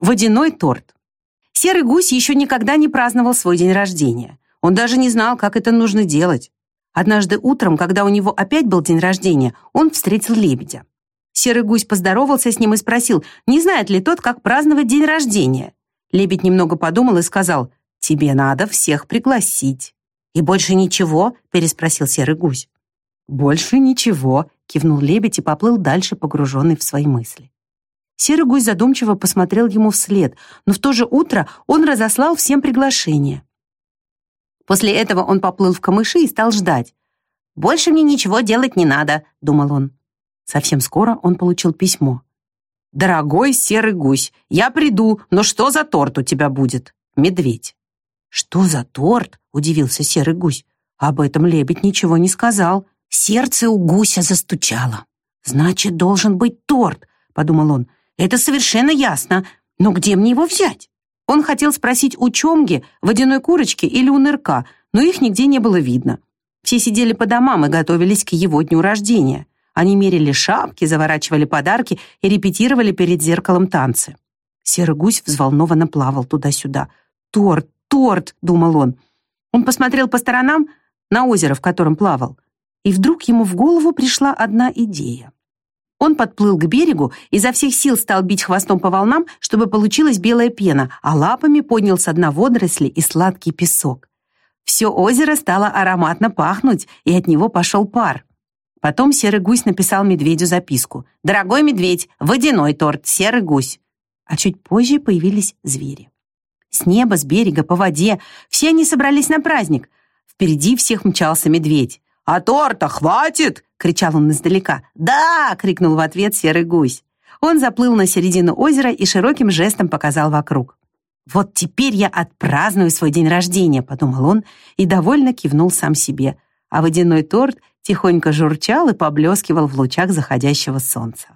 Водяной торт. Серый гусь еще никогда не праздновал свой день рождения. Он даже не знал, как это нужно делать. Однажды утром, когда у него опять был день рождения, он встретил лебедя. Серый гусь поздоровался с ним и спросил, не знает ли тот, как праздновать день рождения. Лебедь немного подумал и сказал, «Тебе надо всех пригласить». «И больше ничего?» — переспросил серый гусь. «Больше ничего», — кивнул лебедь и поплыл дальше, погруженный в свои мысли. Серый гусь задумчиво посмотрел ему вслед, но в то же утро он разослал всем приглашение. После этого он поплыл в камыши и стал ждать. «Больше мне ничего делать не надо», — думал он. Совсем скоро он получил письмо. «Дорогой серый гусь, я приду, но что за торт у тебя будет?» Медведь. «Что за торт?» — удивился серый гусь. Об этом лебедь ничего не сказал. Сердце у гуся застучало. «Значит, должен быть торт», — подумал он. «Это совершенно ясно. Но где мне его взять?» Он хотел спросить у Чомги, водяной курочки или у нырка, но их нигде не было видно. Все сидели по домам и готовились к его дню рождения. Они мерили шапки, заворачивали подарки и репетировали перед зеркалом танцы. Серый гусь взволнованно плавал туда-сюда. «Торт, торт!» — думал он. Он посмотрел по сторонам на озеро, в котором плавал. И вдруг ему в голову пришла одна идея. Он подплыл к берегу, изо всех сил стал бить хвостом по волнам, чтобы получилась белая пена, а лапами поднял с дна водоросли и сладкий песок. Все озеро стало ароматно пахнуть, и от него пошел пар. Потом серый гусь написал медведю записку. «Дорогой медведь, водяной торт, серый гусь». А чуть позже появились звери. С неба, с берега, по воде. Все они собрались на праздник. Впереди всех мчался медведь. «А торта хватит?» — кричал он издалека. «Да!» — крикнул в ответ серый гусь. Он заплыл на середину озера и широким жестом показал вокруг. «Вот теперь я отпраздную свой день рождения», — подумал он и довольно кивнул сам себе. А водяной торт тихонько журчал и поблескивал в лучах заходящего солнца.